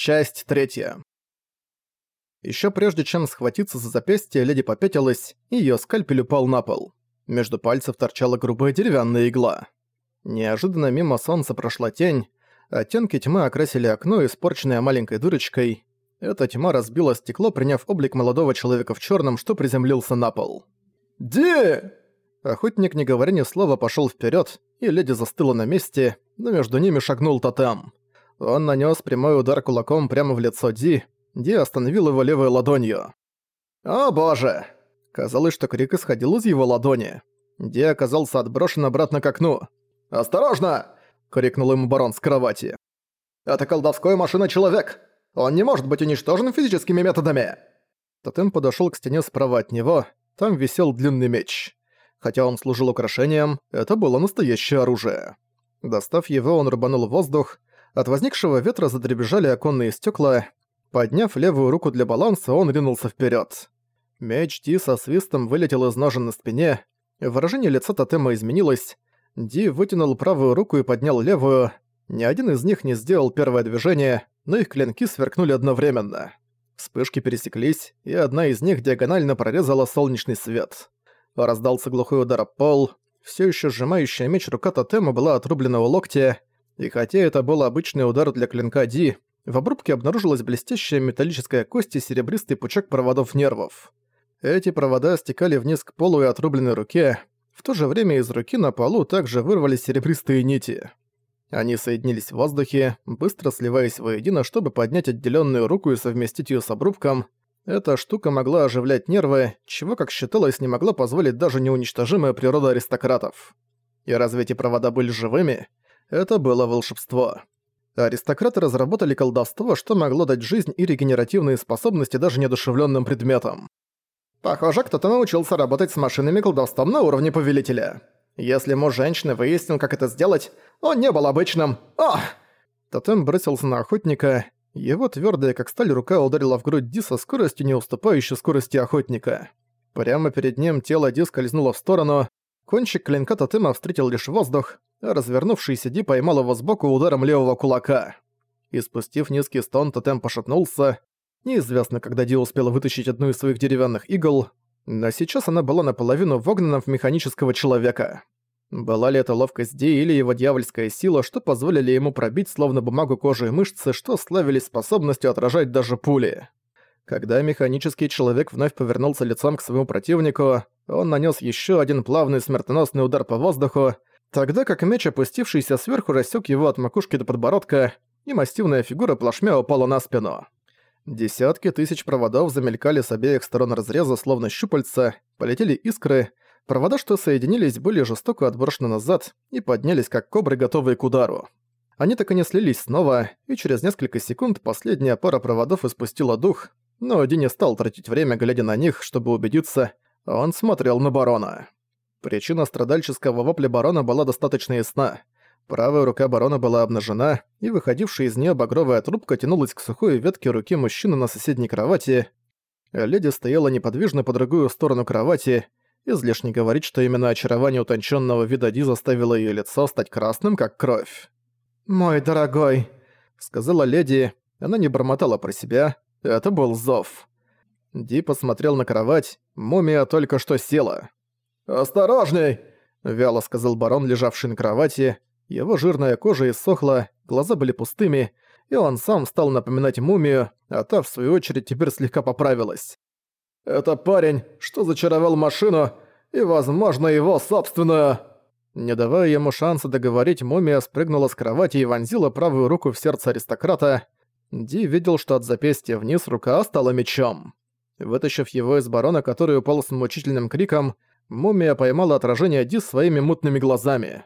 Часть третья. Еще прежде чем схватиться за запястье, леди попятилась, и её скальпель упал на пол. Между пальцев торчала грубая деревянная игла. Неожиданно мимо солнца прошла тень, оттенки тьмы окрасили окно, испорченное маленькой дырочкой. Эта тьма разбила стекло, приняв облик молодого человека в чёрном, что приземлился на пол. «Ди!» Охотник, не говоря ни слова, пошёл вперёд, и леди застыла на месте, но между ними шагнул тотем. Он нанес прямой удар кулаком прямо в лицо Ди. Ди остановил его левой ладонью. «О боже!» Казалось, что крик исходил из его ладони. Ди оказался отброшен обратно к окну. «Осторожно!» — крикнул ему барон с кровати. «Это колдовская машина-человек! Он не может быть уничтожен физическими методами!» Тотем подошёл к стене справа от него, там висел длинный меч. Хотя он служил украшением, это было настоящее оружие. Достав его, он рубанул воздух, от возникшего ветра задребежали оконные стекла. Подняв левую руку для баланса, он ринулся вперед. Меч Ди со свистом вылетел из ножен на спине. Выражение лица тотема изменилось. Ди вытянул правую руку и поднял левую. Ни один из них не сделал первое движение, но их клинки сверкнули одновременно. Вспышки пересеклись, и одна из них диагонально прорезала солнечный свет. Раздался глухой удар об пол. Все еще сжимающая меч рука тотема была отрублена у локтя, и хотя это был обычный удар для клинка Ди, в обрубке обнаружилась блестящая металлическая кость и серебристый пучок проводов нервов. Эти провода стекали вниз к полу и отрубленной руке, в то же время из руки на полу также вырвались серебристые нити. Они соединились в воздухе, быстро сливаясь воедино, чтобы поднять отделенную руку и совместить ее с обрубком. Эта штука могла оживлять нервы, чего, как считалось, не могла позволить даже неуничтожимая природа аристократов. И разве эти провода были живыми? Это было волшебство. Аристократы разработали колдовство, что могло дать жизнь и регенеративные способности даже неодушевленным предметам. Похоже, кто-то научился работать с машинами колдовством на уровне повелителя. Если муж женщины выяснил, как это сделать, он не был обычным. Ох! Тотем бросился на охотника. Его твердая, как сталь, рука ударила в грудь Ди со скоростью, не уступающей скорости охотника. Прямо перед ним тело Ди скользнуло в сторону. Кончик клинка тотема встретил лишь воздух, а развернувшийся Ди поймал его сбоку ударом левого кулака. И спустив низкий стон, тотем пошатнулся. Неизвестно, когда Ди успела вытащить одну из своих деревянных игл, но сейчас она была наполовину вогнана в механического человека. Была ли это ловкость Ди или его дьявольская сила, что позволили ему пробить словно бумагу кожи и мышцы, что славились способностью отражать даже пули. Когда механический человек вновь повернулся лицом к своему противнику, он нанес еще один плавный смертоносный удар по воздуху, Тогда как меч, опустившийся сверху, рассек его от макушки до подбородка, и массивная фигура плашмя упала на спину. Десятки тысяч проводов замелькали с обеих сторон разреза, словно щупальца, полетели искры, провода, что соединились, были жестоко отброшены назад и поднялись как кобры, готовые к удару. Они так и не слились снова, и через несколько секунд последняя пара проводов испустила дух, но Ди не стал тратить время, глядя на них, чтобы убедиться, он смотрел на барона. Причина страдальческого вопля барона была достаточно ясна. Правая рука барона была обнажена, и выходившая из нее багровая трубка тянулась к сухой ветке руки мужчины на соседней кровати. Леди стояла неподвижно по другую сторону кровати. Излишне говорить, что именно очарование утонченного вида Ди заставило ее лицо стать красным, как кровь. «Мой дорогой», — сказала леди. Она не бормотала про себя. Это был зов. Ди посмотрел на кровать. Мумия только что села. «Осторожней!» — вяло сказал барон, лежавший на кровати. Его жирная кожа иссохла, глаза были пустыми, и он сам стал напоминать мумию, а та, в свою очередь, теперь слегка поправилась. «Это парень, что зачаровал машину, и, возможно, его собственную...» Не давая ему шанса договорить, мумия спрыгнула с кровати и вонзила правую руку в сердце аристократа. Ди видел, что от запястья вниз рука стала мечом. Вытащив его из барона, который упал с мучительным криком, Мумия поймала отражение Ди своими мутными глазами.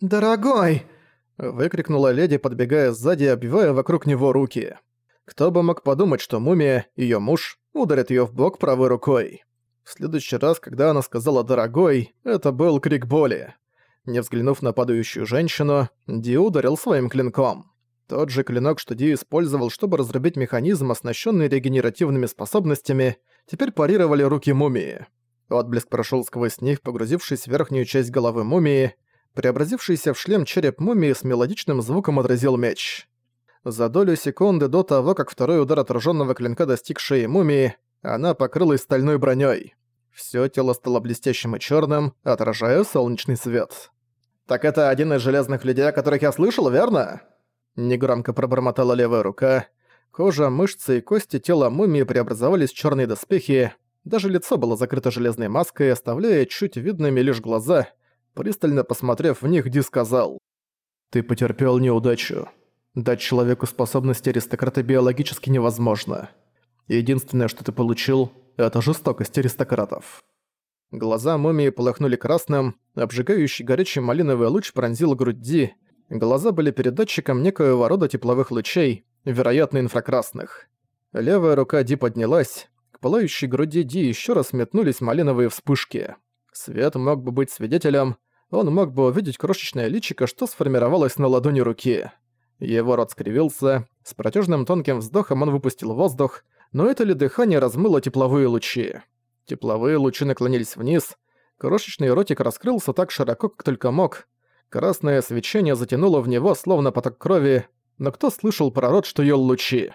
«Дорогой!» – выкрикнула леди, подбегая сзади и обвивая вокруг него руки. Кто бы мог подумать, что мумия, ее муж, ударит ее в бок правой рукой. В следующий раз, когда она сказала «дорогой», это был крик боли. Не взглянув на падающую женщину, Ди ударил своим клинком. Тот же клинок, что Ди использовал, чтобы разрубить механизм, оснащенный регенеративными способностями, теперь парировали руки мумии. Отблеск прошел сквозь них, погрузившись в верхнюю часть головы мумии. Преобразившийся в шлем череп мумии с мелодичным звуком отразил меч. За долю секунды до того, как второй удар отраженного клинка достиг шеи мумии, она покрылась стальной броней. Все тело стало блестящим и черным, отражая солнечный свет. «Так это один из железных людей, о которых я слышал, верно?» Негромко пробормотала левая рука. Кожа, мышцы и кости тела мумии преобразовались в черные доспехи. Даже лицо было закрыто железной маской, оставляя чуть видными лишь глаза. Пристально посмотрев в них, Ди сказал. «Ты потерпел неудачу. Дать человеку способности аристократа биологически невозможно. Единственное, что ты получил, это жестокость аристократов». Глаза мумии полыхнули красным, обжигающий горячий малиновый луч пронзил грудь Ди. Глаза были передатчиком некоего рода тепловых лучей, вероятно, инфракрасных. Левая рука Ди поднялась, к пылающей груди Ди еще раз метнулись малиновые вспышки. Свет мог бы быть свидетелем, он мог бы увидеть крошечное личико, что сформировалось на ладони руки. Его рот скривился, с протяжным тонким вздохом он выпустил воздух, но это ли дыхание размыло тепловые лучи? Тепловые лучи наклонились вниз, крошечный ротик раскрылся так широко, как только мог. Красное свечение затянуло в него, словно поток крови, но кто слышал про рот, что ел лучи?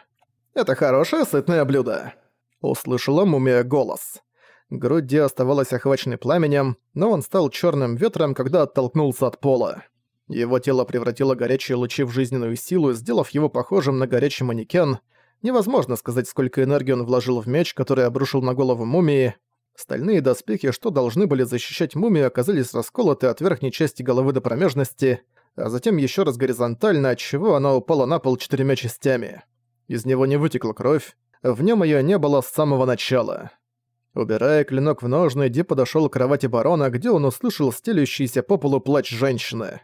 «Это хорошее сытное блюдо!» Услышала мумия голос. Грудь Ди оставалась охваченной пламенем, но он стал черным ветром, когда оттолкнулся от пола. Его тело превратило горячие лучи в жизненную силу, сделав его похожим на горячий манекен. Невозможно сказать, сколько энергии он вложил в меч, который обрушил на голову мумии. Стальные доспехи, что должны были защищать мумию, оказались расколоты от верхней части головы до промежности, а затем еще раз горизонтально, отчего она упала на пол четырьмя частями. Из него не вытекла кровь, в нем ее не было с самого начала. Убирая клинок в ножны, Ди подошел к кровати барона, где он услышал стелющийся по полу плач женщины.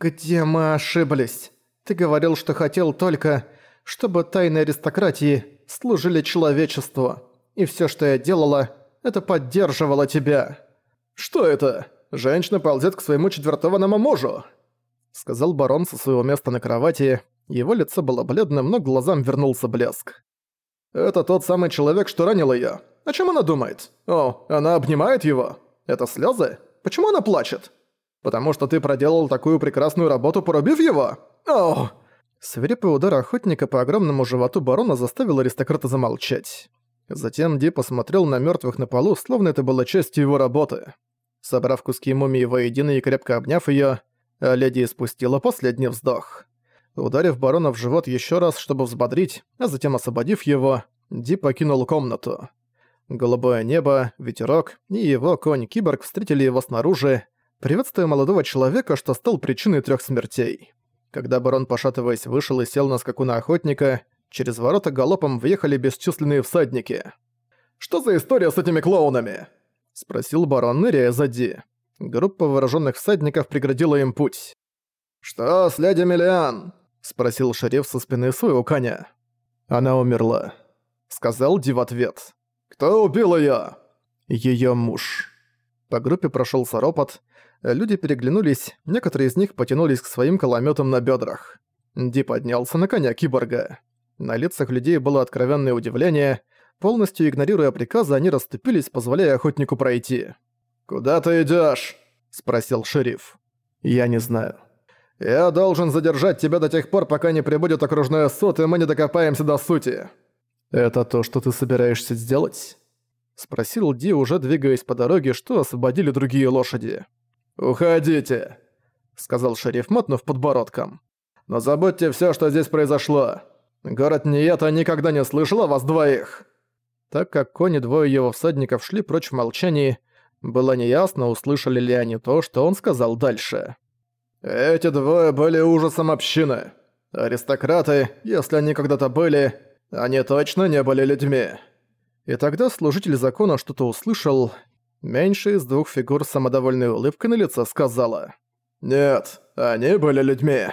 «Где мы ошиблись? Ты говорил, что хотел только, чтобы тайны аристократии служили человечеству, и все, что я делала, это поддерживало тебя». «Что это? Женщина ползет к своему четвертованному мужу?» Сказал барон со своего места на кровати. Его лицо было бледным, но глазам вернулся блеск. «Это тот самый человек, что ранил её. О чем она думает? О, она обнимает его? Это слезы? Почему она плачет? Потому что ты проделал такую прекрасную работу, порубив его? О!» Свирепый удар охотника по огромному животу барона заставил аристократа замолчать. Затем Ди посмотрел на мертвых на полу, словно это была частью его работы. Собрав куски мумии воедино и крепко обняв ее, леди испустила последний вздох. Ударив барона в живот еще раз, чтобы взбодрить, а затем освободив его, Ди покинул комнату. Голубое небо, ветерок и его конь-киборг встретили его снаружи, приветствуя молодого человека, что стал причиной трех смертей. Когда барон, пошатываясь, вышел и сел на скакуна охотника, через ворота галопом въехали бесчисленные всадники. «Что за история с этими клоунами?» — спросил барон, ныряя сзади. Группа вооруженных всадников преградила им путь. «Что с леди Миллиан?» — спросил шериф со спины своего коня. «Она умерла», — сказал Ди в ответ. «Кто убил её?» «Её муж». По группе прошёлся ропот. Люди переглянулись, некоторые из них потянулись к своим коломётам на бёдрах. Ди поднялся на коня киборга. На лицах людей было откровенное удивление. Полностью игнорируя приказы, они расступились, позволяя охотнику пройти. «Куда ты идёшь?» – спросил шериф. «Я не знаю». «Я должен задержать тебя до тех пор, пока не прибудет окружной суд, и мы не докопаемся до сути». «Это то, что ты собираешься сделать?» Спросил Ди, уже двигаясь по дороге, что освободили другие лошади. «Уходите!» Сказал шериф, мотнув подбородком. «Но забудьте все, что здесь произошло. Город Ниета никогда не слышал о вас двоих!» Так как кони двое его всадников шли прочь в молчании, было неясно, услышали ли они то, что он сказал дальше. «Эти двое были ужасом общины. Аристократы, если они когда-то были, они точно не были людьми. И тогда служитель закона что-то услышал. Меньше из двух фигур самодовольной улыбкой на лице сказала. «Нет, они были людьми».